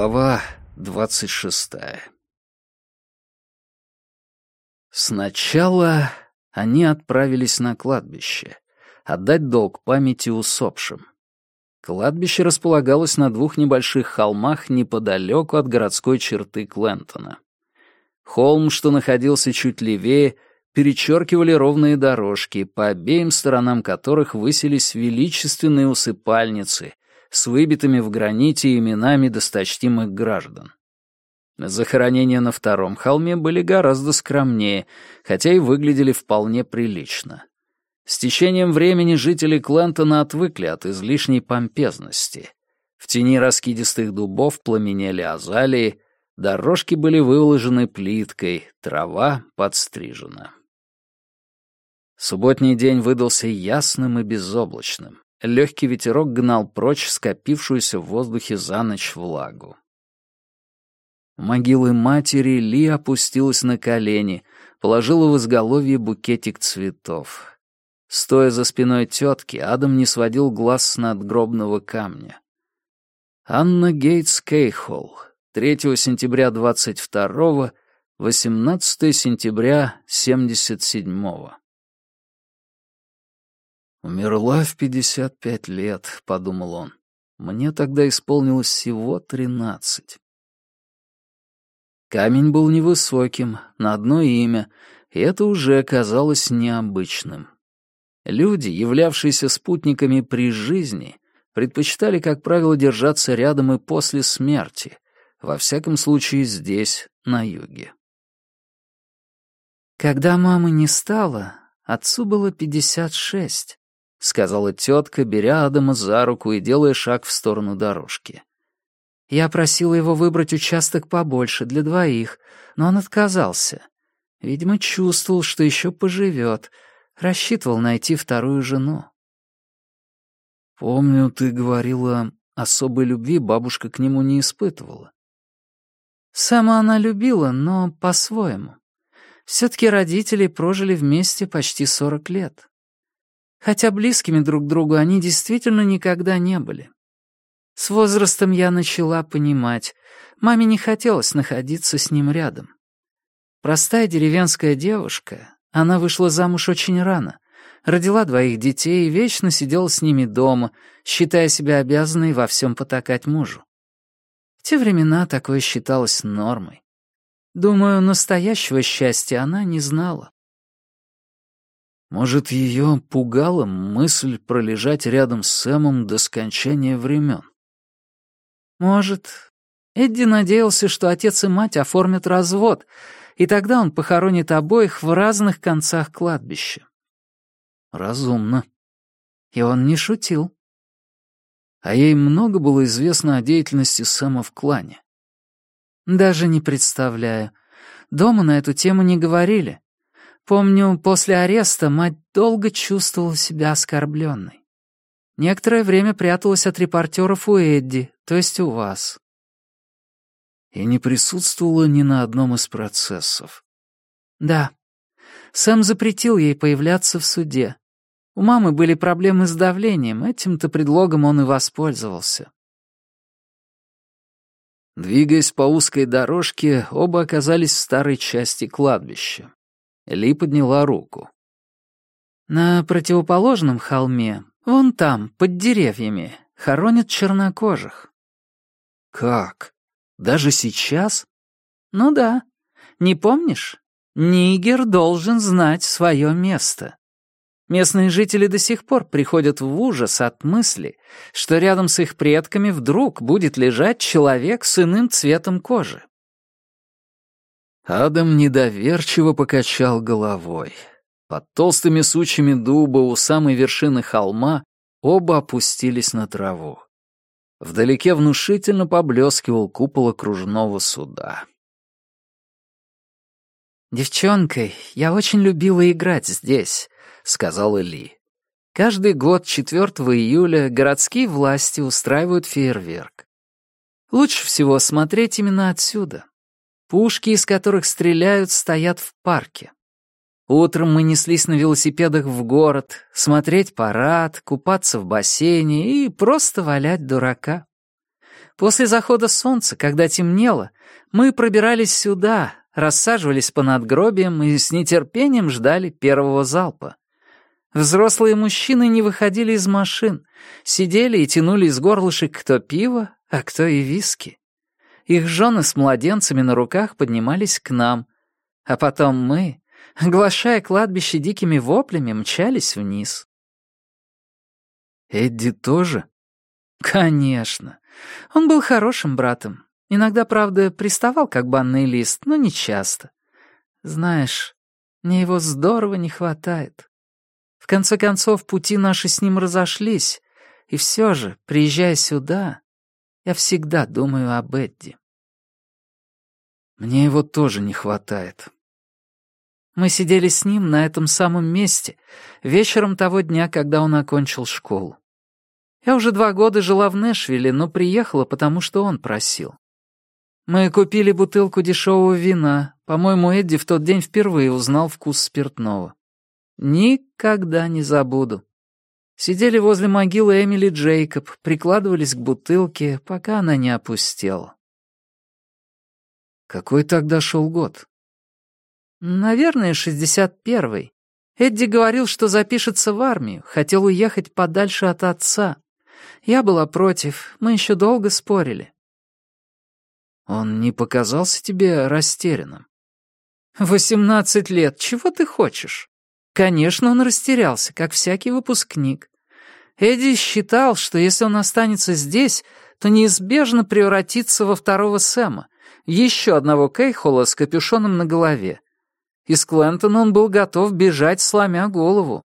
Глава двадцать шестая Сначала они отправились на кладбище, отдать долг памяти усопшим. Кладбище располагалось на двух небольших холмах неподалеку от городской черты Клентона. Холм, что находился чуть левее, перечеркивали ровные дорожки, по обеим сторонам которых высились величественные усыпальницы с выбитыми в граните именами досточтимых граждан. Захоронения на втором холме были гораздо скромнее, хотя и выглядели вполне прилично. С течением времени жители Клентона отвыкли от излишней помпезности. В тени раскидистых дубов пламенели азалии, дорожки были выложены плиткой, трава подстрижена. Субботний день выдался ясным и безоблачным. Легкий ветерок гнал прочь скопившуюся в воздухе за ночь влагу. Могилы матери Ли опустилась на колени, положила в изголовье букетик цветов. Стоя за спиной тетки, Адам не сводил глаз с надгробного камня. Анна Гейтс Кейхолл, 3 сентября 22 18 сентября 77 -го. «Умерла в пятьдесят пять лет», — подумал он. «Мне тогда исполнилось всего тринадцать». Камень был невысоким, на одно имя, и это уже казалось необычным. Люди, являвшиеся спутниками при жизни, предпочитали, как правило, держаться рядом и после смерти, во всяком случае здесь, на юге. Когда мамы не стало, отцу было пятьдесят шесть. — сказала тетка, беря Адама за руку и делая шаг в сторону дорожки. Я просила его выбрать участок побольше, для двоих, но он отказался. Видимо, чувствовал, что еще поживет, рассчитывал найти вторую жену. «Помню, ты говорила, особой любви бабушка к нему не испытывала». Сама она любила, но по-своему. Все-таки родители прожили вместе почти сорок лет хотя близкими друг другу они действительно никогда не были. С возрастом я начала понимать, маме не хотелось находиться с ним рядом. Простая деревенская девушка, она вышла замуж очень рано, родила двоих детей и вечно сидела с ними дома, считая себя обязанной во всем потакать мужу. В те времена такое считалось нормой. Думаю, настоящего счастья она не знала. Может, ее пугала мысль пролежать рядом с Сэмом до скончания времен? Может. Эдди надеялся, что отец и мать оформят развод, и тогда он похоронит обоих в разных концах кладбища. Разумно. И он не шутил. А ей много было известно о деятельности Сэма в клане. Даже не представляю. Дома на эту тему не говорили. Помню, после ареста мать долго чувствовала себя оскорбленной. Некоторое время пряталась от репортеров у Эдди, то есть у вас. И не присутствовала ни на одном из процессов. Да. Сэм запретил ей появляться в суде. У мамы были проблемы с давлением, этим-то предлогом он и воспользовался. Двигаясь по узкой дорожке, оба оказались в старой части кладбища. Ли подняла руку. «На противоположном холме, вон там, под деревьями, хоронят чернокожих». «Как? Даже сейчас?» «Ну да. Не помнишь? Нигер должен знать свое место». Местные жители до сих пор приходят в ужас от мысли, что рядом с их предками вдруг будет лежать человек с иным цветом кожи. Адам недоверчиво покачал головой. Под толстыми сучьями дуба у самой вершины холма оба опустились на траву. Вдалеке внушительно поблескивал купол окружного суда. «Девчонкой я очень любила играть здесь», — сказал Ли. «Каждый год 4 июля городские власти устраивают фейерверк. Лучше всего смотреть именно отсюда. Пушки, из которых стреляют, стоят в парке. Утром мы неслись на велосипедах в город, смотреть парад, купаться в бассейне и просто валять дурака. После захода солнца, когда темнело, мы пробирались сюда, рассаживались по надгробиям и с нетерпением ждали первого залпа. Взрослые мужчины не выходили из машин, сидели и тянули из горлышек кто пиво, а кто и виски. Их жены с младенцами на руках поднимались к нам, а потом мы, оглашая кладбище дикими воплями, мчались вниз. Эдди тоже? Конечно. Он был хорошим братом. Иногда, правда, приставал как банный лист, но не часто. Знаешь, мне его здорово не хватает. В конце концов, пути наши с ним разошлись, и все же, приезжая сюда, я всегда думаю об Эдди. Мне его тоже не хватает. Мы сидели с ним на этом самом месте вечером того дня, когда он окончил школу. Я уже два года жила в Нэшвилле, но приехала, потому что он просил. Мы купили бутылку дешевого вина. По-моему, Эдди в тот день впервые узнал вкус спиртного. Никогда не забуду. Сидели возле могилы Эмили Джейкоб, прикладывались к бутылке, пока она не опустела. Какой тогда шел год? Наверное, шестьдесят первый. Эдди говорил, что запишется в армию, хотел уехать подальше от отца. Я была против, мы еще долго спорили. Он не показался тебе растерянным? Восемнадцать лет, чего ты хочешь? Конечно, он растерялся, как всякий выпускник. Эдди считал, что если он останется здесь, то неизбежно превратится во второго Сэма, еще одного Кейхола с капюшоном на голове. Из Клентона он был готов бежать, сломя голову.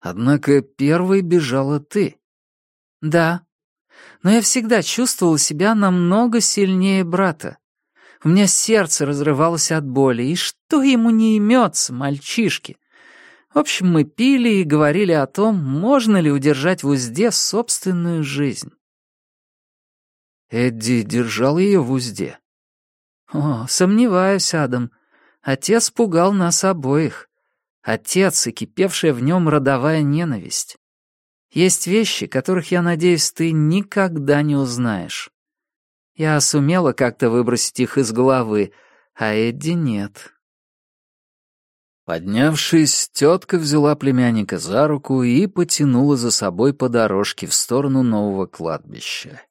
Однако первой бежала ты. Да. Но я всегда чувствовала себя намного сильнее брата. У меня сердце разрывалось от боли, и что ему не имется, мальчишки? В общем, мы пили и говорили о том, можно ли удержать в узде собственную жизнь. Эдди держал ее в узде. О, сомневаюсь, Адам. Отец пугал нас обоих. Отец и кипевшая в нем родовая ненависть. Есть вещи, которых, я надеюсь, ты никогда не узнаешь. Я сумела как-то выбросить их из головы, а Эдди нет. Поднявшись, тетка взяла племянника за руку и потянула за собой по дорожке в сторону нового кладбища.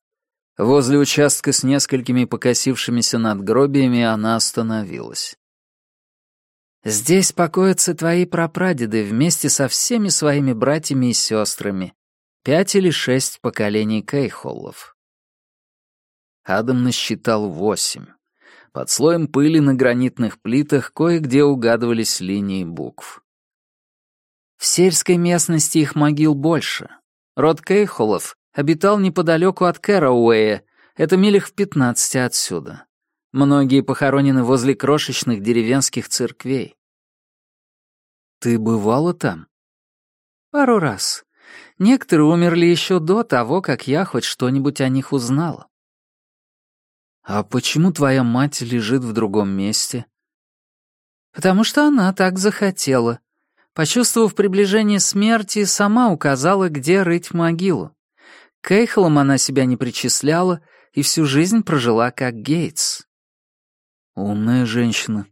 Возле участка с несколькими покосившимися надгробиями она остановилась. Здесь покоятся твои прапрадеды вместе со всеми своими братьями и сестрами. Пять или шесть поколений Кейхоллов. Адам насчитал восемь. Под слоем пыли на гранитных плитах кое-где угадывались линии букв. В сельской местности их могил больше. Род Кейхолов обитал неподалеку от Кэрауэя, это милях в пятнадцати отсюда. Многие похоронены возле крошечных деревенских церквей. Ты бывала там? Пару раз. Некоторые умерли еще до того, как я хоть что-нибудь о них узнала. А почему твоя мать лежит в другом месте? Потому что она так захотела. Почувствовав приближение смерти, сама указала, где рыть могилу. К Эйхолам она себя не причисляла и всю жизнь прожила как Гейтс. Умная женщина.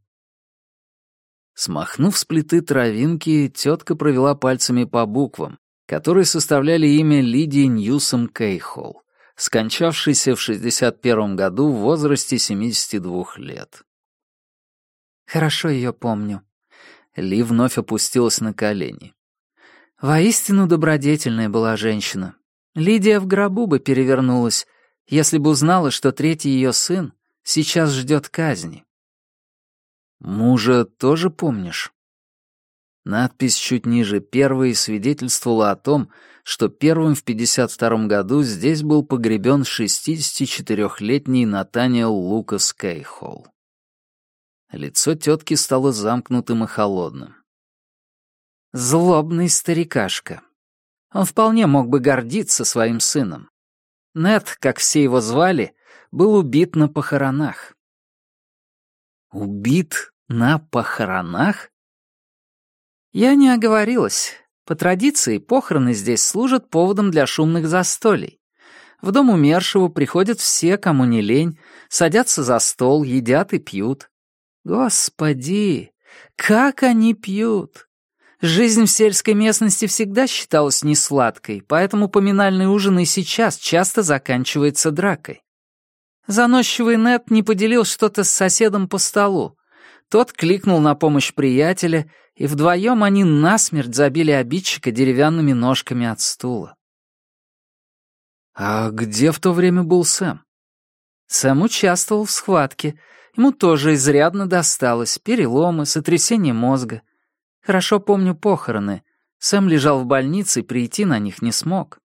Смахнув с плиты травинки, тетка провела пальцами по буквам, которые составляли имя Лидии Ньюсом Кейхолл, скончавшейся в 61 году в возрасте 72 лет. «Хорошо ее помню». Ли вновь опустилась на колени. «Воистину добродетельная была женщина. Лидия в гробу бы перевернулась, если бы узнала, что третий ее сын сейчас ждет казни. Мужа тоже помнишь? Надпись чуть ниже первой свидетельствовала о том, что первым в 52 году здесь был погребен 64-летний Натаниэл Лукас Кейхолл. Лицо тетки стало замкнутым и холодным. Злобный старикашка. Он вполне мог бы гордиться своим сыном. Нет, как все его звали, был убит на похоронах. Убит на похоронах? Я не оговорилась. По традиции, похороны здесь служат поводом для шумных застолий. В дом умершего приходят все, кому не лень, садятся за стол, едят и пьют. Господи, как они пьют! Жизнь в сельской местности всегда считалась несладкой, поэтому поминальный ужин и сейчас часто заканчивается дракой. Заносчивый Нет не поделил что-то с соседом по столу. Тот кликнул на помощь приятеля, и вдвоем они насмерть забили обидчика деревянными ножками от стула. «А где в то время был Сэм?» Сэм участвовал в схватке. Ему тоже изрядно досталось. Переломы, сотрясение мозга. Хорошо помню похороны. Сэм лежал в больнице и прийти на них не смог.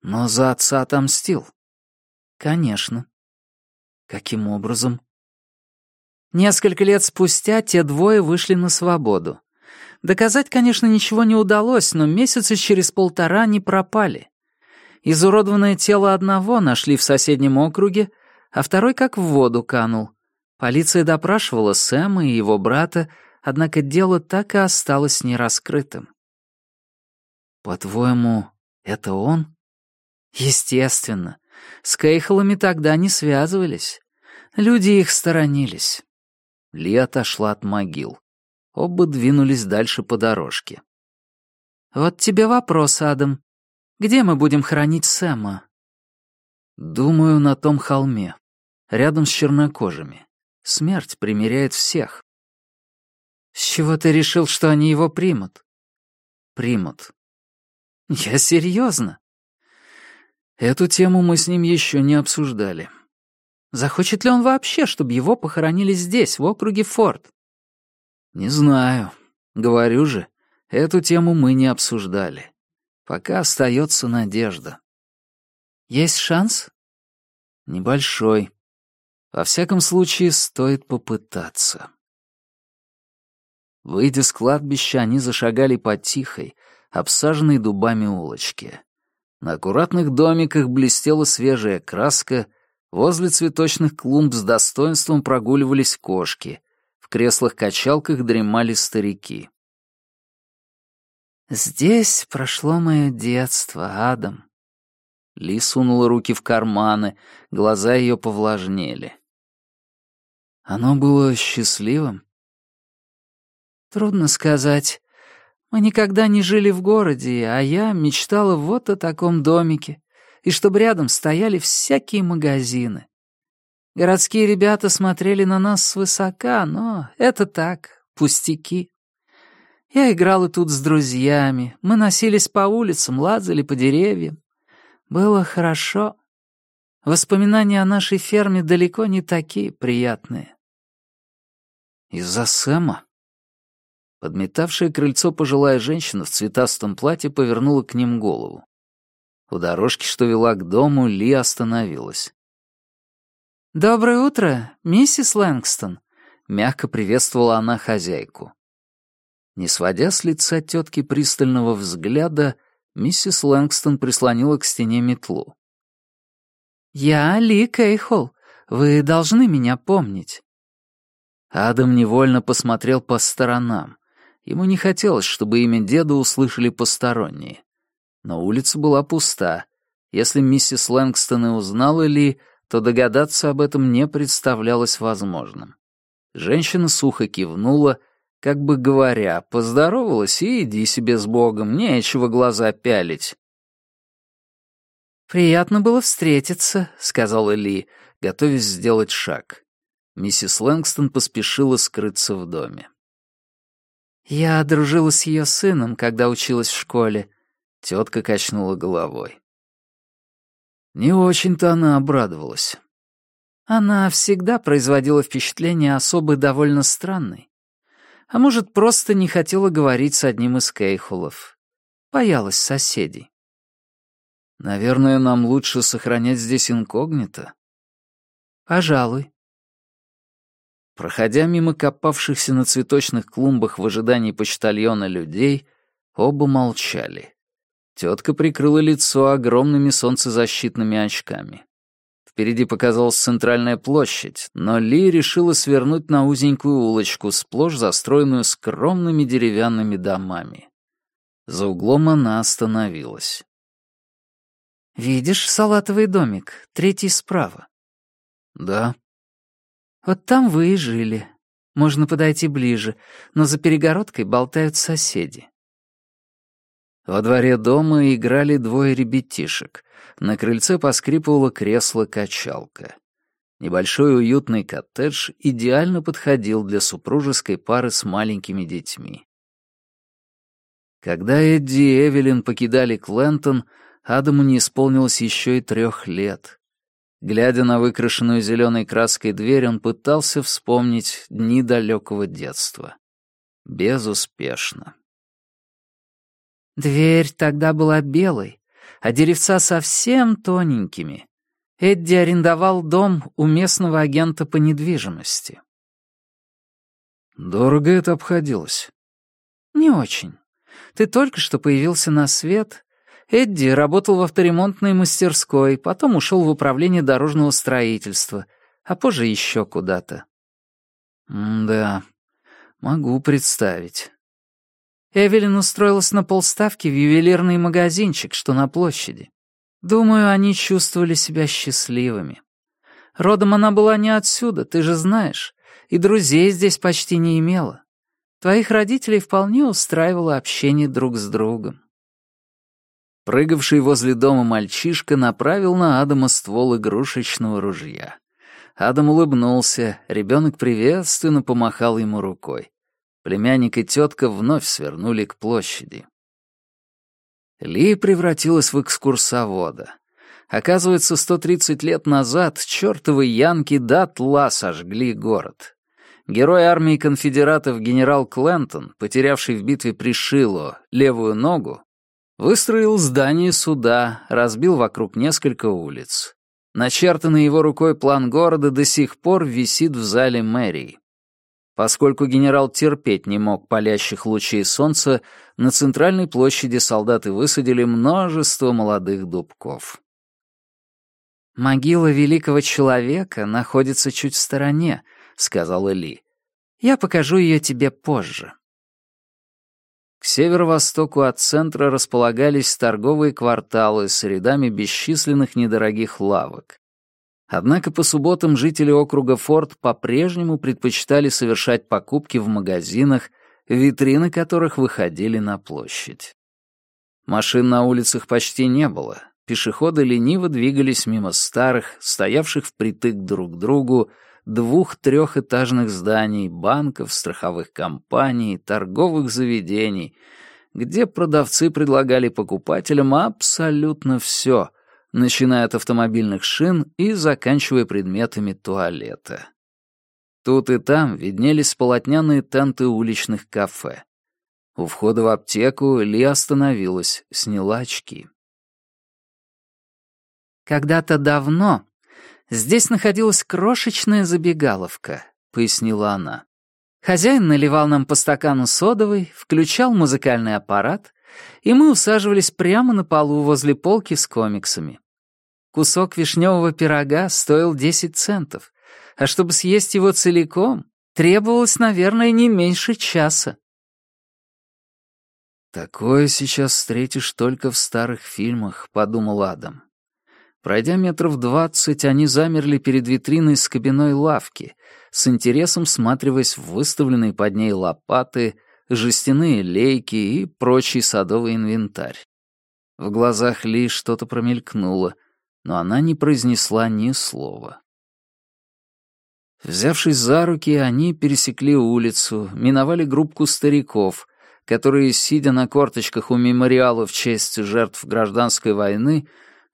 Но за отца отомстил. Конечно. Каким образом? Несколько лет спустя те двое вышли на свободу. Доказать, конечно, ничего не удалось, но месяца через полтора не пропали. Изуродованное тело одного нашли в соседнем округе, а второй как в воду канул. Полиция допрашивала Сэма и его брата, однако дело так и осталось нераскрытым. «По-твоему, это он?» «Естественно. С Кейхолами тогда не связывались. Люди их сторонились». Ли отошла от могил. Оба двинулись дальше по дорожке. «Вот тебе вопрос, Адам. Где мы будем хранить Сэма?» «Думаю, на том холме, рядом с чернокожими. Смерть примиряет всех. «С чего ты решил, что они его примут?» «Примут». «Я серьезно. Эту тему мы с ним еще не обсуждали. Захочет ли он вообще, чтобы его похоронили здесь, в округе Форд?» «Не знаю. Говорю же, эту тему мы не обсуждали. Пока остается надежда». «Есть шанс?» «Небольшой. Во всяком случае, стоит попытаться». Выйдя с кладбища, они зашагали по тихой, обсаженной дубами улочке. На аккуратных домиках блестела свежая краска, возле цветочных клумб с достоинством прогуливались кошки, в креслах-качалках дремали старики. «Здесь прошло мое детство, Адам». Ли сунула руки в карманы, глаза ее повлажнели. Оно было счастливым? Трудно сказать. Мы никогда не жили в городе, а я мечтала вот о таком домике, и чтобы рядом стояли всякие магазины. Городские ребята смотрели на нас свысока, но это так, пустяки. Я играла тут с друзьями, мы носились по улицам, лазали по деревьям. Было хорошо. Воспоминания о нашей ферме далеко не такие приятные. Из-за Сэма? Подметавшая крыльцо пожилая женщина в цветастом платье повернула к ним голову. У дорожки, что вела к дому, Ли остановилась. «Доброе утро, миссис Лэнгстон», — мягко приветствовала она хозяйку. Не сводя с лица тетки пристального взгляда, миссис Лэнгстон прислонила к стене метлу. «Я Ли Кейхол. Вы должны меня помнить». Адам невольно посмотрел по сторонам. Ему не хотелось, чтобы имя деда услышали посторонние. Но улица была пуста. Если миссис Лэнгстон и узнала Ли, то догадаться об этом не представлялось возможным. Женщина сухо кивнула, как бы говоря, поздоровалась и иди себе с Богом, нечего глаза пялить. «Приятно было встретиться», — сказала Ли, готовясь сделать шаг. Миссис Лэнгстон поспешила скрыться в доме. «Я дружила с ее сыном, когда училась в школе», — тетка качнула головой. Не очень-то она обрадовалась. Она всегда производила впечатление особо довольно странной. А может, просто не хотела говорить с одним из кейхулов. Боялась соседей. Наверное, нам лучше сохранять здесь инкогнито. Пожалуй. Проходя мимо копавшихся на цветочных клумбах в ожидании почтальона людей, оба молчали. Тетка прикрыла лицо огромными солнцезащитными очками. Впереди показалась центральная площадь, но Ли решила свернуть на узенькую улочку, сплошь застроенную скромными деревянными домами. За углом она остановилась. «Видишь салатовый домик, третий справа?» «Да». «Вот там вы и жили. Можно подойти ближе, но за перегородкой болтают соседи». Во дворе дома играли двое ребятишек. На крыльце поскрипывало кресло-качалка. Небольшой уютный коттедж идеально подходил для супружеской пары с маленькими детьми. Когда Эдди и Эвелин покидали Клентон, Адаму не исполнилось еще и трех лет. Глядя на выкрашенную зеленой краской дверь, он пытался вспомнить дни далекого детства. Безуспешно. Дверь тогда была белой, а деревца совсем тоненькими. Эдди арендовал дом у местного агента по недвижимости. Дорого это обходилось? Не очень. Ты только что появился на свет. Эдди работал в авторемонтной мастерской, потом ушел в управление дорожного строительства, а позже еще куда-то. да, могу представить. Эвелин устроилась на полставки в ювелирный магазинчик, что на площади. Думаю, они чувствовали себя счастливыми. Родом она была не отсюда, ты же знаешь, и друзей здесь почти не имела. Твоих родителей вполне устраивало общение друг с другом. Прыгавший возле дома мальчишка направил на Адама ствол игрушечного ружья. Адам улыбнулся, ребенок приветственно помахал ему рукой. Племянник и тетка вновь свернули к площади. Ли превратилась в экскурсовода. Оказывается, 130 лет назад чертовы янки дотла сожгли город. Герой армии конфедератов генерал Клентон, потерявший в битве при Шило левую ногу, выстроил здание суда, разбил вокруг несколько улиц. Начертанный его рукой план города до сих пор висит в зале мэрии. Поскольку генерал терпеть не мог палящих лучей солнца, на центральной площади солдаты высадили множество молодых дубков. «Могила великого человека находится чуть в стороне», — сказал Ли. «Я покажу ее тебе позже». К северо-востоку от центра располагались торговые кварталы с рядами бесчисленных недорогих лавок. Однако по субботам жители округа Форд по-прежнему предпочитали совершать покупки в магазинах, витрины которых выходили на площадь. Машин на улицах почти не было. Пешеходы лениво двигались мимо старых, стоявших впритык друг к другу, двух-трехэтажных зданий, банков, страховых компаний, торговых заведений, где продавцы предлагали покупателям абсолютно все, начиная от автомобильных шин и заканчивая предметами туалета. Тут и там виднелись полотняные тенты уличных кафе. У входа в аптеку Ли остановилась, сняла очки. «Когда-то давно здесь находилась крошечная забегаловка», — пояснила она. Хозяин наливал нам по стакану содовой, включал музыкальный аппарат, и мы усаживались прямо на полу возле полки с комиксами. Кусок вишневого пирога стоил 10 центов, а чтобы съесть его целиком, требовалось, наверное, не меньше часа. «Такое сейчас встретишь только в старых фильмах», — подумал Адам. Пройдя метров двадцать, они замерли перед витриной с кабиной лавки, с интересом всматриваясь в выставленные под ней лопаты, жестяные лейки и прочий садовый инвентарь. В глазах Ли что-то промелькнуло, но она не произнесла ни слова. Взявшись за руки, они пересекли улицу, миновали группку стариков, которые, сидя на корточках у мемориала в честь жертв гражданской войны,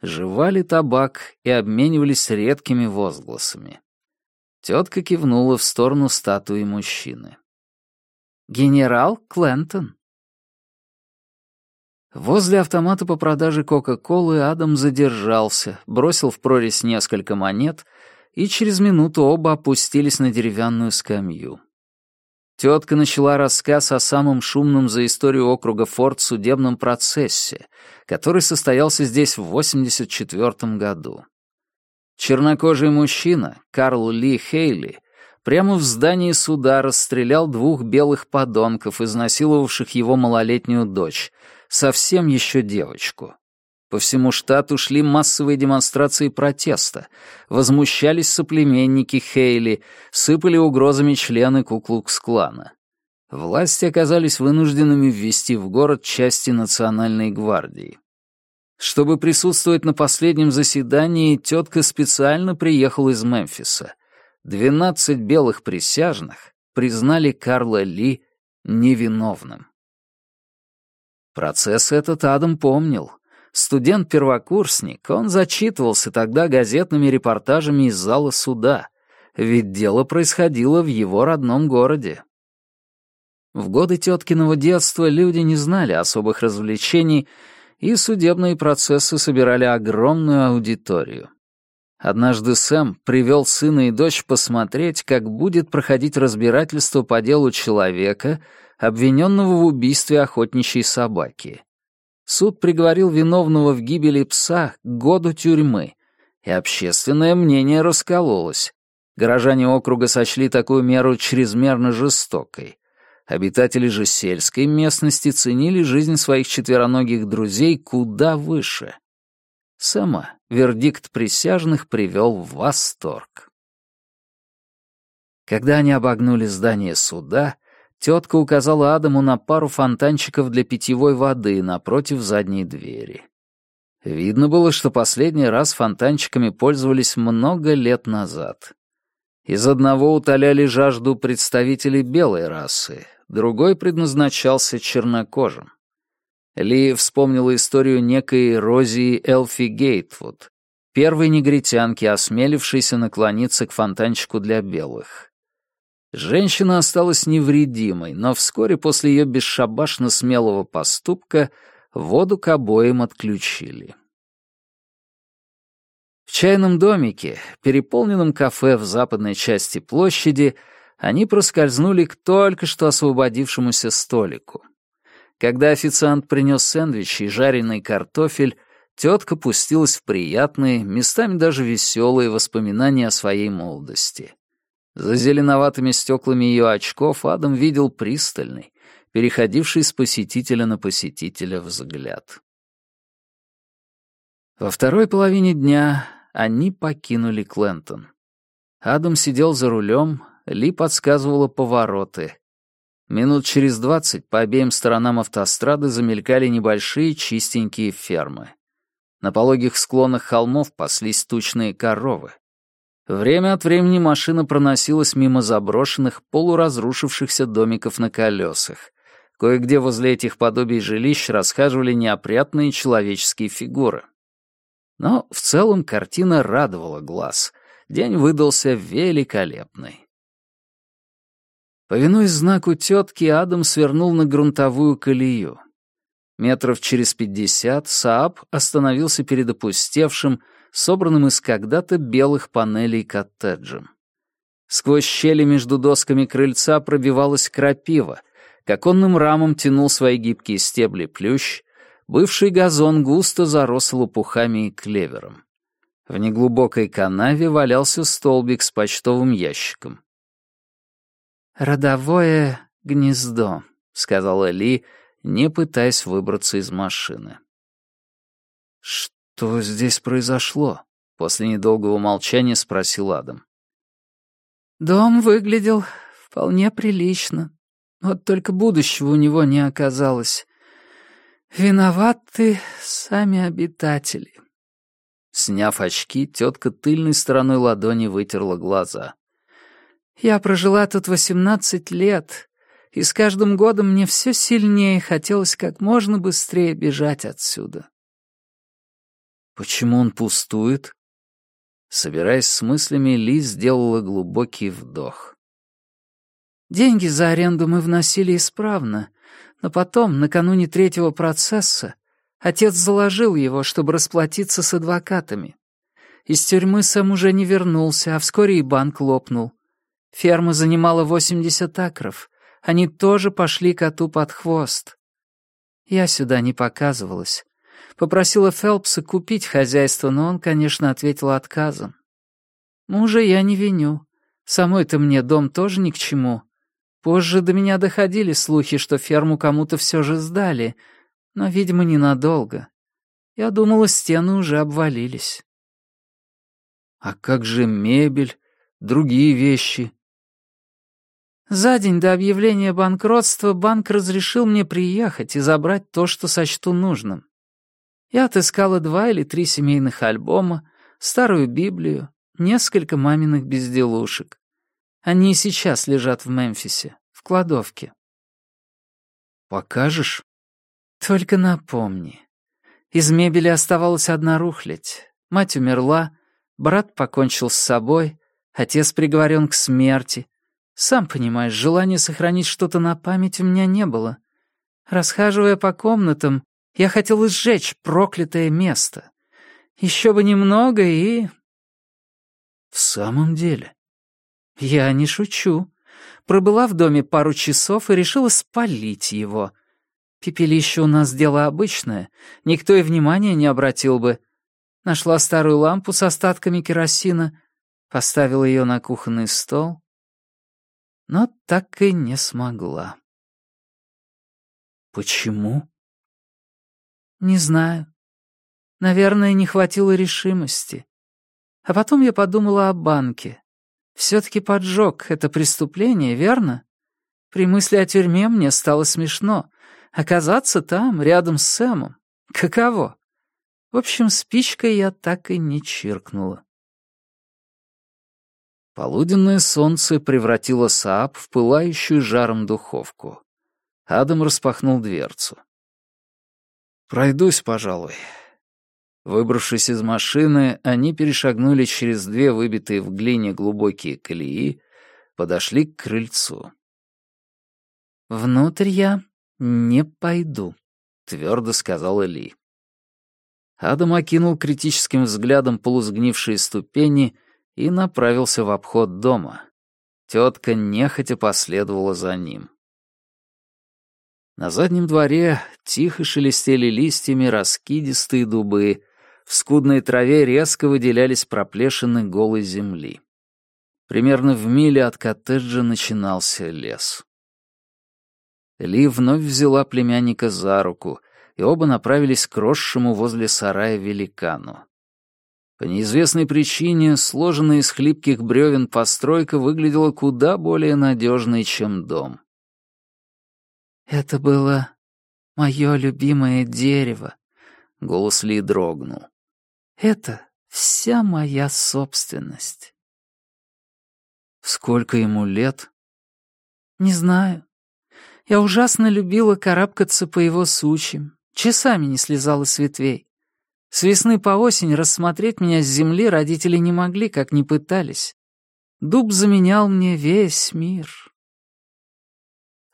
жевали табак и обменивались редкими возгласами. Тетка кивнула в сторону статуи мужчины. «Генерал Клентон». Возле автомата по продаже Кока-Колы Адам задержался, бросил в прорезь несколько монет, и через минуту оба опустились на деревянную скамью. Тетка начала рассказ о самом шумном за историю округа Форд судебном процессе, который состоялся здесь в 84 году. Чернокожий мужчина, Карл Ли Хейли, прямо в здании суда расстрелял двух белых подонков, изнасиловавших его малолетнюю дочь, совсем еще девочку. По всему штату шли массовые демонстрации протеста. Возмущались соплеменники Хейли, сыпали угрозами члены Куклукс-клана. Власти оказались вынужденными ввести в город части Национальной гвардии. Чтобы присутствовать на последнем заседании, тетка специально приехала из Мемфиса. Двенадцать белых присяжных признали Карла Ли невиновным. Процесс этот Адам помнил. Студент-первокурсник, он зачитывался тогда газетными репортажами из зала суда, ведь дело происходило в его родном городе. В годы теткиного детства люди не знали особых развлечений, и судебные процессы собирали огромную аудиторию. Однажды Сэм привел сына и дочь посмотреть, как будет проходить разбирательство по делу человека, обвиненного в убийстве охотничьей собаки. Суд приговорил виновного в гибели пса к году тюрьмы, и общественное мнение раскололось. Горожане округа сочли такую меру чрезмерно жестокой. Обитатели же сельской местности ценили жизнь своих четвероногих друзей куда выше. Сама вердикт присяжных привел в восторг. Когда они обогнули здание суда, тетка указала Адаму на пару фонтанчиков для питьевой воды напротив задней двери. Видно было, что последний раз фонтанчиками пользовались много лет назад. Из одного утоляли жажду представители белой расы, другой предназначался чернокожим. Ли вспомнила историю некой Розии Элфи Гейтвуд, первой негритянки, осмелившейся наклониться к фонтанчику для белых. Женщина осталась невредимой, но вскоре после ее бесшабашно смелого поступка воду к обоим отключили. В чайном домике, переполненном кафе в западной части площади, они проскользнули к только что освободившемуся столику. Когда официант принес сэндвичи и жареный картофель, тетка пустилась в приятные, местами даже веселые воспоминания о своей молодости. За зеленоватыми стеклами ее очков Адам видел пристальный, переходивший с посетителя на посетителя взгляд. Во второй половине дня они покинули Клентон. Адам сидел за рулем, ли подсказывала повороты. Минут через двадцать по обеим сторонам автострады замелькали небольшие чистенькие фермы. На пологих склонах холмов паслись тучные коровы. Время от времени машина проносилась мимо заброшенных, полуразрушившихся домиков на колесах. Кое-где возле этих подобий жилищ расхаживали неопрятные человеческие фигуры. Но в целом картина радовала глаз. День выдался великолепный. Повинуясь знаку тетки, Адам свернул на грунтовую колею. Метров через пятьдесят Сааб остановился перед опустевшим, собранным из когда-то белых панелей коттеджем. Сквозь щели между досками крыльца пробивалась крапива, к оконным рамам тянул свои гибкие стебли плющ, бывший газон густо зарос лопухами и клевером. В неглубокой канаве валялся столбик с почтовым ящиком. «Родовое гнездо», — сказала Ли, не пытаясь выбраться из машины. «Что здесь произошло?» — после недолгого молчания спросил Адам. «Дом выглядел вполне прилично. Вот только будущего у него не оказалось. Виноваты сами обитатели». Сняв очки, тетка тыльной стороной ладони вытерла глаза. Я прожила тут восемнадцать лет, и с каждым годом мне все сильнее хотелось как можно быстрее бежать отсюда. Почему он пустует? Собираясь с мыслями, Ли сделала глубокий вдох. Деньги за аренду мы вносили исправно, но потом, накануне третьего процесса, отец заложил его, чтобы расплатиться с адвокатами. Из тюрьмы Сэм уже не вернулся, а вскоре и банк лопнул. Ферма занимала 80 акров. Они тоже пошли коту под хвост. Я сюда не показывалась. Попросила Фелпса купить хозяйство, но он, конечно, ответил отказом. Мужа я не виню. Самой-то мне дом тоже ни к чему. Позже до меня доходили слухи, что ферму кому-то все же сдали, но, видимо, ненадолго. Я думала, стены уже обвалились. А как же мебель, другие вещи? За день до объявления банкротства банк разрешил мне приехать и забрать то, что сочту нужным. Я отыскала два или три семейных альбома, старую Библию, несколько маминых безделушек. Они и сейчас лежат в Мемфисе, в кладовке. «Покажешь?» «Только напомни. Из мебели оставалась одна рухлядь. Мать умерла, брат покончил с собой, отец приговорен к смерти. Сам понимаешь, желания сохранить что-то на память у меня не было. Расхаживая по комнатам, я хотел сжечь проклятое место. Еще бы немного и... В самом деле? Я не шучу. Пробыла в доме пару часов и решила спалить его. Пепелище у нас дело обычное, никто и внимания не обратил бы. Нашла старую лампу с остатками керосина, поставила ее на кухонный стол, но так и не смогла. Почему? Не знаю. Наверное, не хватило решимости. А потом я подумала о банке. Все-таки поджог — это преступление, верно? При мысли о тюрьме мне стало смешно. Оказаться там, рядом с Сэмом. Каково? В общем, спичкой я так и не чиркнула. Полуденное солнце превратило Сааб в пылающую жаром духовку. Адам распахнул дверцу. «Пройдусь, пожалуй». Выбравшись из машины, они перешагнули через две выбитые в глине глубокие колеи, подошли к крыльцу. «Внутрь я не пойду», — твердо сказал Ли. Адам окинул критическим взглядом полусгнившие ступени и направился в обход дома. Тетка нехотя последовала за ним. На заднем дворе тихо шелестели листьями раскидистые дубы, в скудной траве резко выделялись проплешины голой земли. Примерно в миле от коттеджа начинался лес. Ли вновь взяла племянника за руку, и оба направились к росшему возле сарая великану. По неизвестной причине сложенная из хлипких бревен постройка выглядела куда более надежной, чем дом. «Это было мое любимое дерево», — голос Ли дрогнул. «Это вся моя собственность». «Сколько ему лет?» «Не знаю. Я ужасно любила карабкаться по его сучьям, часами не слезала с ветвей. С весны по осень рассмотреть меня с земли родители не могли, как ни пытались. Дуб заменял мне весь мир».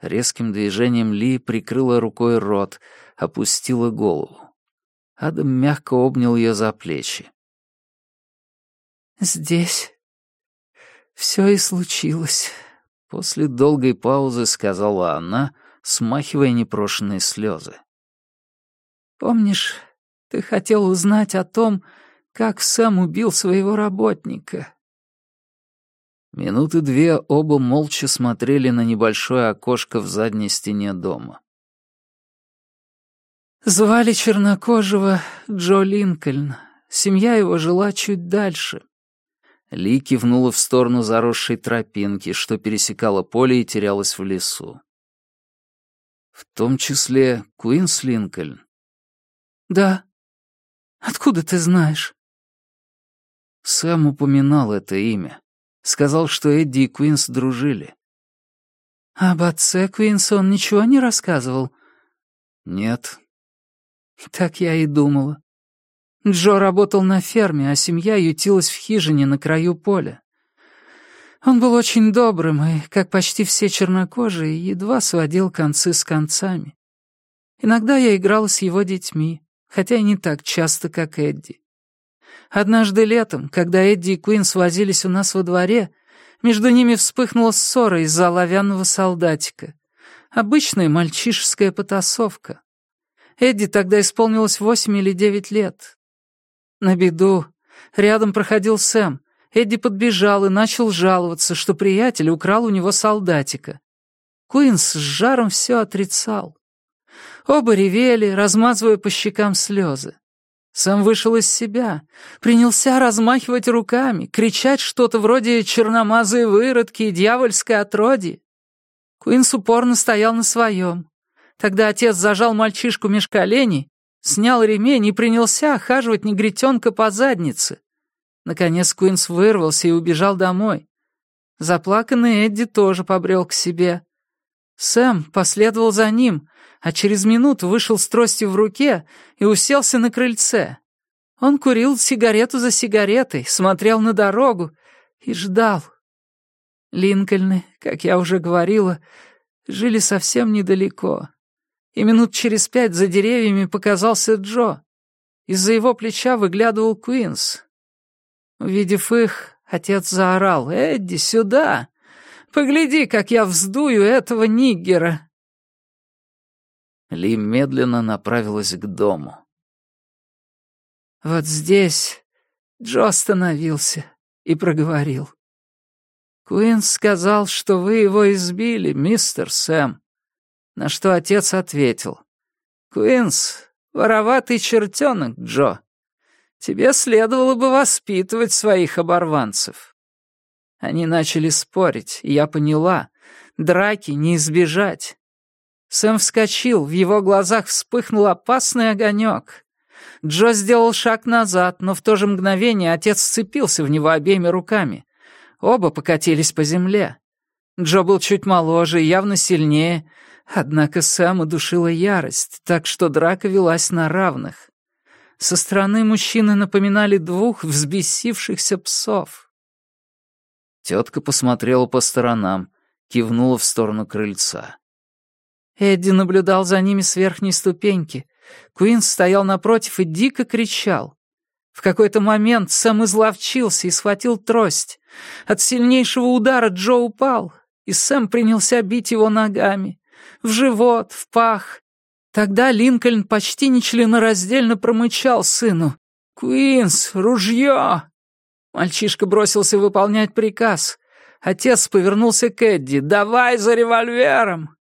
Резким движением Ли прикрыла рукой рот, опустила голову. Адам мягко обнял ее за плечи. «Здесь все и случилось», — после долгой паузы сказала она, смахивая непрошенные слезы. «Помнишь, ты хотел узнать о том, как Сэм убил своего работника?» Минуты две оба молча смотрели на небольшое окошко в задней стене дома. Звали чернокожего Джо Линкольн. Семья его жила чуть дальше. Ли кивнула в сторону заросшей тропинки, что пересекала поле и терялась в лесу. В том числе Куинс Линкольн. Да. Откуда ты знаешь? Сэм упоминал это имя. Сказал, что Эдди и Куинс дружили. Об отце Куинса он ничего не рассказывал? Нет. Так я и думала. Джо работал на ферме, а семья ютилась в хижине на краю поля. Он был очень добрым и, как почти все чернокожие, едва сводил концы с концами. Иногда я играла с его детьми, хотя и не так часто, как Эдди. Однажды летом, когда Эдди и Куин свозились у нас во дворе, между ними вспыхнула ссора из-за оловянного солдатика. Обычная мальчишеская потасовка. Эдди тогда исполнилось восемь или девять лет. На беду. Рядом проходил Сэм. Эдди подбежал и начал жаловаться, что приятель украл у него солдатика. Куинс с жаром все отрицал. Оба ревели, размазывая по щекам слезы. Сэм вышел из себя, принялся размахивать руками, кричать что-то вроде «черномазые выродки» и «дьявольское отродье». Куинс упорно стоял на своем. Тогда отец зажал мальчишку меж коленей, снял ремень и принялся охаживать негритенка по заднице. Наконец Куинс вырвался и убежал домой. Заплаканный Эдди тоже побрел к себе. Сэм последовал за ним, а через минуту вышел с тростью в руке и уселся на крыльце. Он курил сигарету за сигаретой, смотрел на дорогу и ждал. Линкольны, как я уже говорила, жили совсем недалеко. И минут через пять за деревьями показался Джо. Из-за его плеча выглядывал Куинс. Увидев их, отец заорал «Эдди, сюда! Погляди, как я вздую этого ниггера!» Ли медленно направилась к дому. «Вот здесь Джо остановился и проговорил. Куинс сказал, что вы его избили, мистер Сэм. На что отец ответил. Куинс, вороватый чертенок, Джо. Тебе следовало бы воспитывать своих оборванцев. Они начали спорить, и я поняла, драки не избежать. Сэм вскочил, в его глазах вспыхнул опасный огонек. Джо сделал шаг назад, но в то же мгновение отец сцепился в него обеими руками. Оба покатились по земле. Джо был чуть моложе и явно сильнее, однако Сэма душила ярость, так что драка велась на равных. Со стороны мужчины напоминали двух взбесившихся псов. Тетка посмотрела по сторонам, кивнула в сторону крыльца. Эдди наблюдал за ними с верхней ступеньки. Куин стоял напротив и дико кричал. В какой-то момент Сэм изловчился и схватил трость. От сильнейшего удара Джо упал, и Сэм принялся бить его ногами. В живот, в пах. Тогда Линкольн почти нечленораздельно промычал сыну. «Куинс, ружье!» Мальчишка бросился выполнять приказ. Отец повернулся к Эдди. «Давай за револьвером!»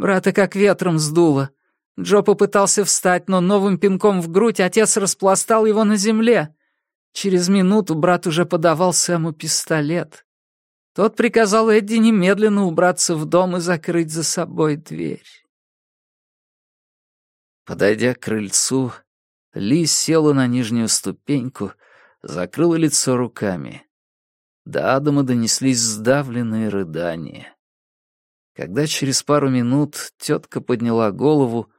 Брата как ветром сдуло. Джо попытался встать, но новым пинком в грудь отец распластал его на земле. Через минуту брат уже подавал Сэму пистолет. Тот приказал Эдди немедленно убраться в дом и закрыть за собой дверь. Подойдя к крыльцу, Ли села на нижнюю ступеньку, закрыла лицо руками. До Адама донеслись сдавленные рыдания. Когда через пару минут тетка подняла голову,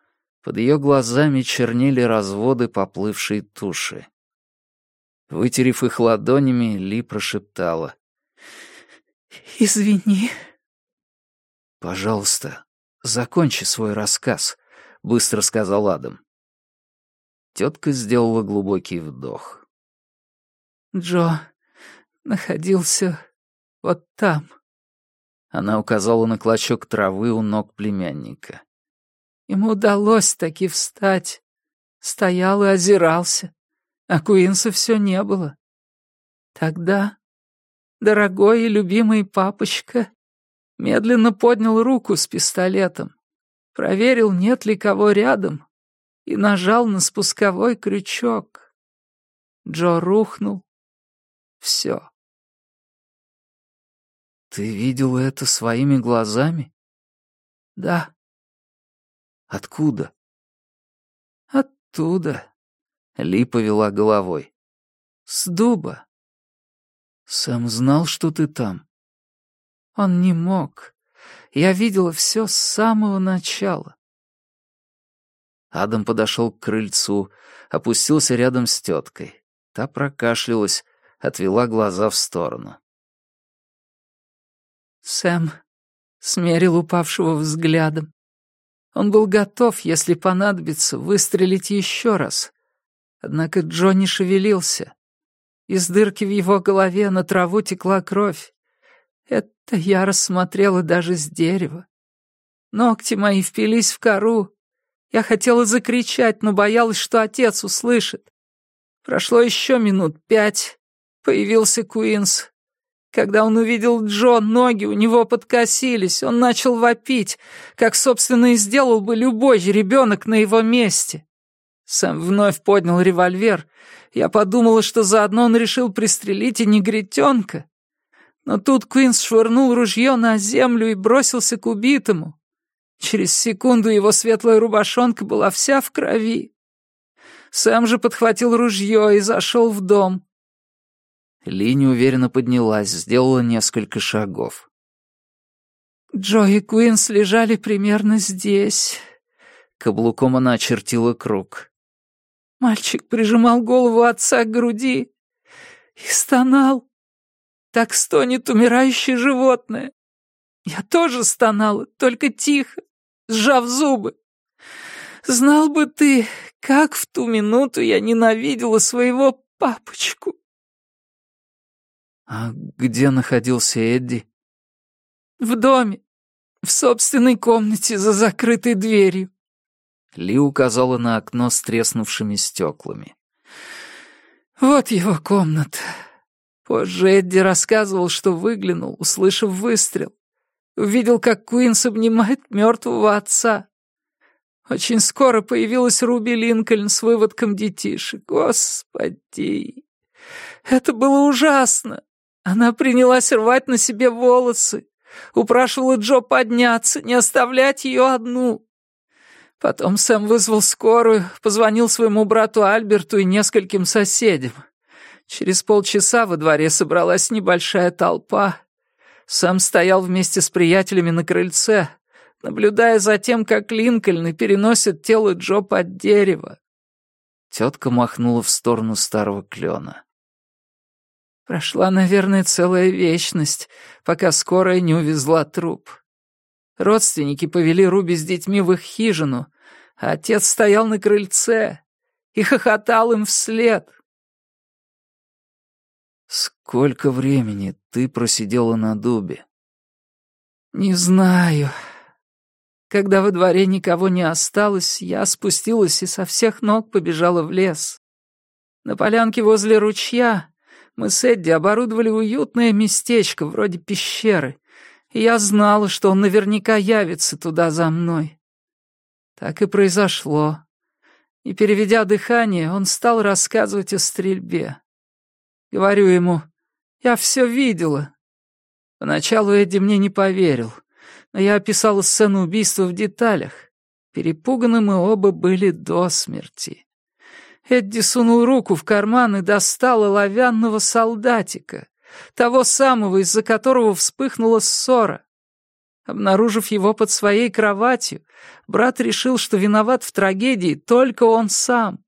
под ее глазами чернели разводы поплывшей туши. Вытерев их ладонями, Ли прошептала. «Извини». «Пожалуйста, закончи свой рассказ», — быстро сказал Адам. Тетка сделала глубокий вдох. «Джо находился вот там». Она указала на клочок травы у ног племянника. Ему удалось таки встать. Стоял и озирался, а Куинса все не было. Тогда дорогой и любимый папочка медленно поднял руку с пистолетом, проверил, нет ли кого рядом, и нажал на спусковой крючок. Джо рухнул. Все. «Ты видел это своими глазами?» «Да». «Откуда?» «Оттуда», — Ли повела головой. «С дуба». «Сам знал, что ты там?» «Он не мог. Я видела все с самого начала». Адам подошел к крыльцу, опустился рядом с теткой. Та прокашлялась, отвела глаза в сторону. Сэм смерил упавшего взглядом. Он был готов, если понадобится, выстрелить еще раз. Однако Джо не шевелился. Из дырки в его голове на траву текла кровь. Это я рассмотрела даже с дерева. Ногти мои впились в кору. Я хотела закричать, но боялась, что отец услышит. Прошло еще минут пять. Появился Куинс. Когда он увидел Джо, ноги у него подкосились, он начал вопить, как, собственно, и сделал бы любой ребенок на его месте. Сэм вновь поднял револьвер. Я подумала, что заодно он решил пристрелить и негритенка. Но тут Квинс швырнул ружье на землю и бросился к убитому. Через секунду его светлая рубашонка была вся в крови. Сэм же подхватил ружье и зашел в дом. Ли неуверенно поднялась, сделала несколько шагов. Джо и Куинс лежали примерно здесь. Каблуком она очертила круг. Мальчик прижимал голову отца к груди и стонал. Так стонет умирающее животное. Я тоже стонала, только тихо, сжав зубы. Знал бы ты, как в ту минуту я ненавидела своего папочку. А где находился Эдди? В доме, в собственной комнате за закрытой дверью. Ли указала на окно с треснувшими стеклами. Вот его комната. Позже Эдди рассказывал, что выглянул, услышав выстрел. Увидел, как Куинс обнимает мертвого отца. Очень скоро появилась Руби Линкольн с выводком детишек. Господи! Это было ужасно. Она принялась рвать на себе волосы. Упрашивала Джо подняться, не оставлять ее одну. Потом Сэм вызвал скорую, позвонил своему брату Альберту и нескольким соседям. Через полчаса во дворе собралась небольшая толпа. Сэм стоял вместе с приятелями на крыльце, наблюдая за тем, как Линкольны переносят тело Джо под дерево. Тетка махнула в сторону старого клена. Прошла, наверное, целая вечность, пока скорая не увезла труп. Родственники повели Руби с детьми в их хижину, а отец стоял на крыльце и хохотал им вслед. «Сколько времени ты просидела на дубе?» «Не знаю», когда во дворе никого не осталось, я спустилась и со всех ног побежала в лес. На полянке возле ручья мы с Эдди оборудовали уютное местечко, вроде пещеры, и я знала, что он наверняка явится туда за мной. Так и произошло. И, переведя дыхание, он стал рассказывать о стрельбе. Говорю ему, я все видела. Поначалу Эдди мне не поверил — но я описала сцену убийства в деталях. Перепуганы мы оба были до смерти. Эдди сунул руку в карман и достал оловянного солдатика, того самого, из-за которого вспыхнула ссора. Обнаружив его под своей кроватью, брат решил, что виноват в трагедии только он сам.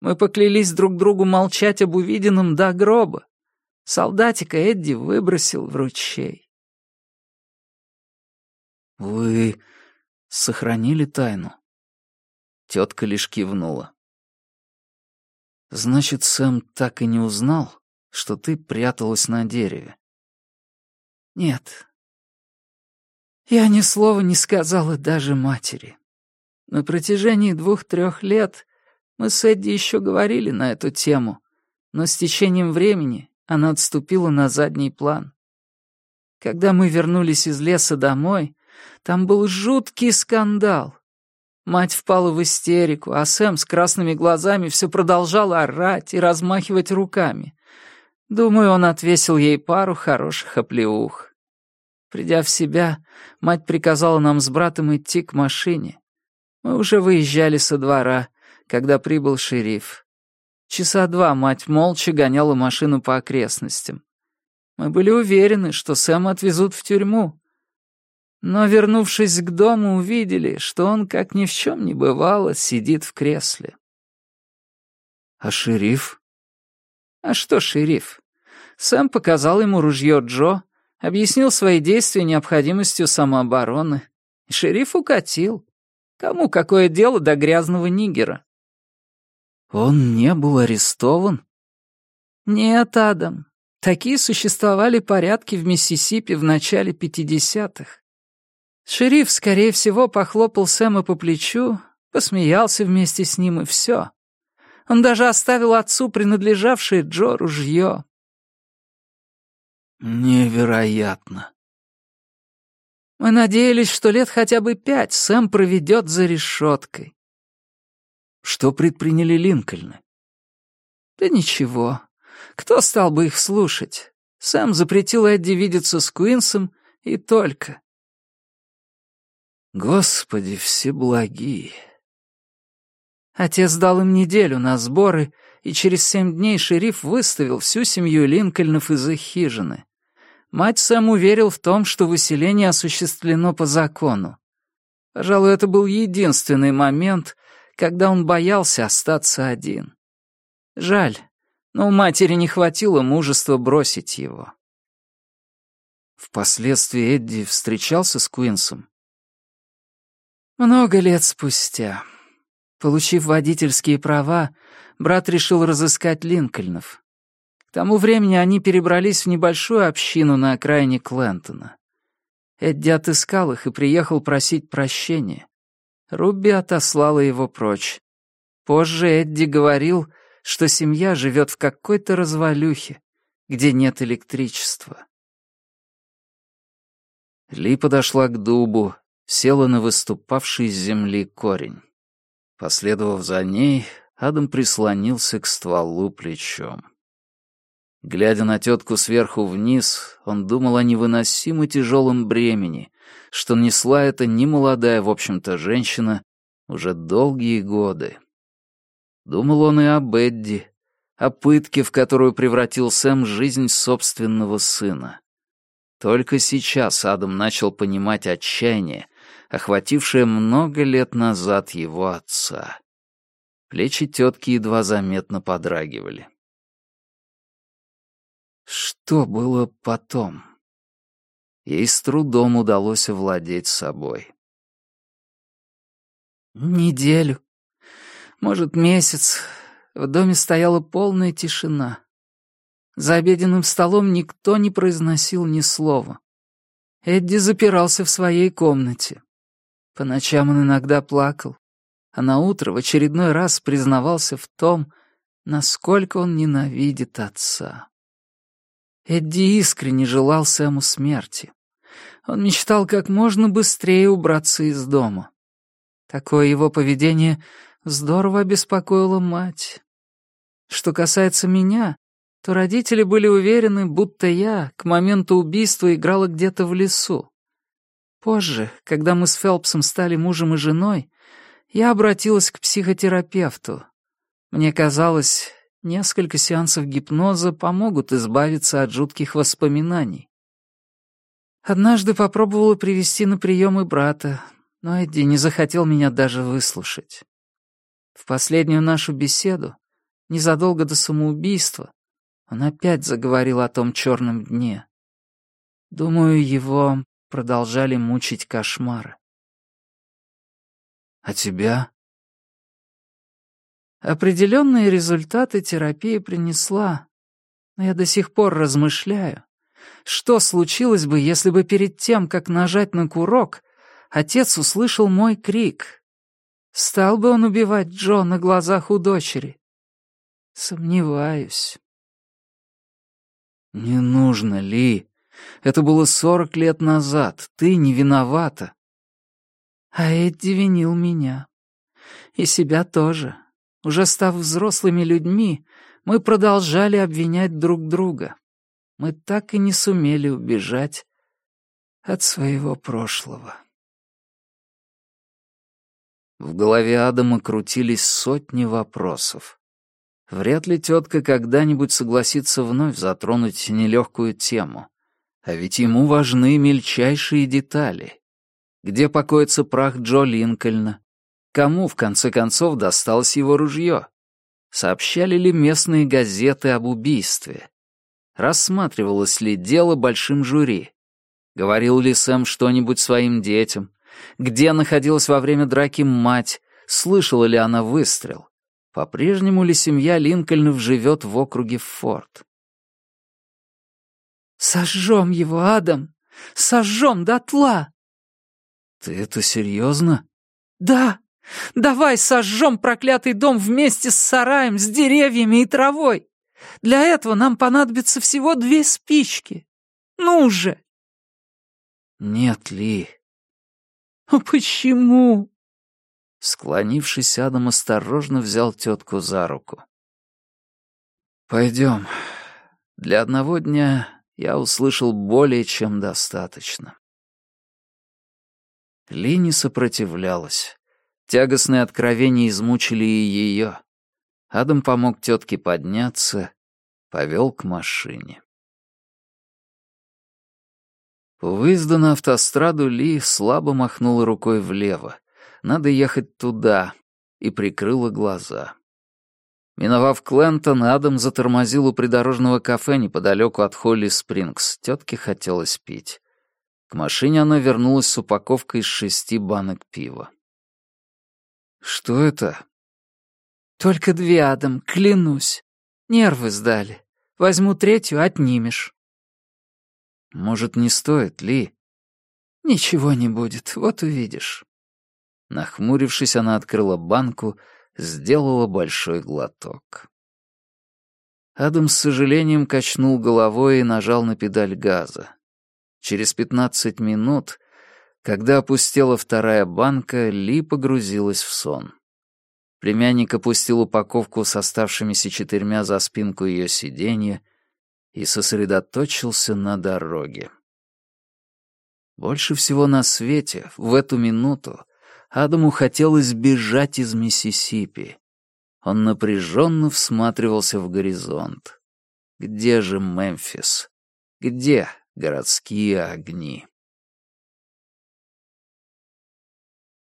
Мы поклялись друг другу молчать об увиденном до гроба. Солдатика Эдди выбросил в ручей. «Вы сохранили тайну?» Тетка лишь кивнула. «Значит, Сэм так и не узнал, что ты пряталась на дереве?» «Нет. Я ни слова не сказала даже матери. На протяжении двух-трех лет мы с Эдди еще говорили на эту тему, но с течением времени она отступила на задний план. Когда мы вернулись из леса домой, там был жуткий скандал. Мать впала в истерику, а Сэм с красными глазами все продолжал орать и размахивать руками. Думаю, он отвесил ей пару хороших оплеух. Придя в себя, мать приказала нам с братом идти к машине. Мы уже выезжали со двора, когда прибыл шериф. Часа два мать молча гоняла машину по окрестностям. Мы были уверены, что Сэма отвезут в тюрьму, но, вернувшись к дому, увидели, что он, как ни в чем не бывало, сидит в кресле. «А шериф?» «А что шериф?» Сэм показал ему ружье Джо, объяснил свои действия необходимостью самообороны. Шериф укатил. Кому какое дело до грязного нигера? «Он не был арестован?» «Нет, Адам. Такие существовали порядки в Миссисипи в начале пятидесятых. Шериф, скорее всего, похлопал Сэма по плечу, посмеялся вместе с ним и все. Он даже оставил отцу принадлежавшее Джо ружье. Невероятно. Мы надеялись, что лет хотя бы пять Сэм проведет за решеткой. Что предприняли Линкольны? Да ничего. Кто стал бы их слушать? Сэм запретил Эдди видеться с Куинсом и только. Господи всеблагие. Отец дал им неделю на сборы, и через семь дней шериф выставил всю семью Линкольнов из их хижины. Мать Сэм уверил в том, что выселение осуществлено по закону. Пожалуй, это был единственный момент, когда он боялся остаться один. Жаль, но у матери не хватило мужества бросить его. Впоследствии Эдди встречался с Куинсом? Много лет спустя. Получив водительские права, брат решил разыскать Линкольнов. К тому времени они перебрались в небольшую общину на окраине Клентона. Эдди отыскал их и приехал просить прощения. Руби отослала его прочь. Позже Эдди говорил, что семья живет в какой-то развалюхе, где нет электричества. Ли подошла к дубу, села на выступавший из земли корень. Последовав за ней, Адам прислонился к стволу плечом. Глядя на тетку сверху вниз, он думал о невыносимо тяжелом бремени, что несла эта немолодая, в общем-то, женщина уже долгие годы. Думал он и о Бедди, о пытке, в которую превратил Сэм жизнь собственного сына. Только сейчас Адам начал понимать отчаяние, охватившее много лет назад его отца. Плечи тетки едва заметно подрагивали. Что было потом? Ей с трудом удалось овладеть собой. Неделю. Может, месяц. В доме стояла полная тишина. За обеденным столом никто не произносил ни слова. Эдди запирался в своей комнате. По ночам он иногда плакал, а на утро в очередной раз признавался в том, насколько он ненавидит отца. Эдди искренне желал Сэму смерти. Он мечтал как можно быстрее убраться из дома. Такое его поведение здорово обеспокоило мать. Что касается меня, то родители были уверены, будто я к моменту убийства играла где-то в лесу. Позже, когда мы с Фелпсом стали мужем и женой, я обратилась к психотерапевту. Мне казалось, Несколько сеансов гипноза помогут избавиться от жутких воспоминаний. Однажды попробовала привести на прием и брата, но Эдди не захотел меня даже выслушать. В последнюю нашу беседу, незадолго до самоубийства, он опять заговорил о том черном дне. Думаю, его продолжали мучить кошмары. «А тебя?» Определенные результаты терапия принесла, но я до сих пор размышляю, что случилось бы, если бы перед тем, как нажать на курок, отец услышал мой крик. Стал бы он убивать Джо на глазах у дочери? Сомневаюсь. «Не нужно, Ли. Это было сорок лет назад. Ты не виновата». А Эдди винил меня. И себя тоже. Уже став взрослыми людьми, мы продолжали обвинять друг друга. Мы так и не сумели убежать от своего прошлого. В голове Адама крутились сотни вопросов. Вряд ли тетка когда-нибудь согласится вновь затронуть нелегкую тему. А ведь ему важны мельчайшие детали. Где покоится прах Джо Линкольна? Кому, в конце концов, досталось его ружье? Сообщали ли местные газеты об убийстве? Рассматривалось ли дело большим жюри? Говорил ли Сэм что-нибудь своим детям? Где находилась во время драки мать? Слышала ли она выстрел? По-прежнему ли семья Линкольнов живет в округе Форд? «Сожжем его, Адам! Сожжем дотла!» «Ты это серьезно?» «Да!» Давай сожжем проклятый дом вместе с сараем, с деревьями и травой. Для этого нам понадобится всего две спички. Ну же!» «Нет, Ли». «А почему?» Склонившись, Адам осторожно взял тетку за руку. «Пойдем. Для одного дня я услышал более чем достаточно». Ли не сопротивлялась. Тягостные откровения измучили и ее. Адам помог тетке подняться, повел к машине. У выезда на автостраду Ли слабо махнула рукой влево. Надо ехать туда, и прикрыла глаза. Миновав Клентон, Адам затормозил у придорожного кафе неподалеку от Холли Спрингс. Тетке хотелось пить. К машине она вернулась с упаковкой из шести банок пива. «Что это?» «Только две, Адам, клянусь. Нервы сдали. Возьму третью, отнимешь». «Может, не стоит, Ли?» «Ничего не будет, вот увидишь». Нахмурившись, она открыла банку, сделала большой глоток. Адам с сожалением качнул головой и нажал на педаль газа. Через пятнадцать минут, когда опустела вторая банка, Ли погрузилась в сон. Племянник опустил упаковку с оставшимися четырьмя за спинку ее сиденья и сосредоточился на дороге. Больше всего на свете в эту минуту Адаму хотелось бежать из Миссисипи. Он напряженно всматривался в горизонт. Где же Мемфис? Где городские огни?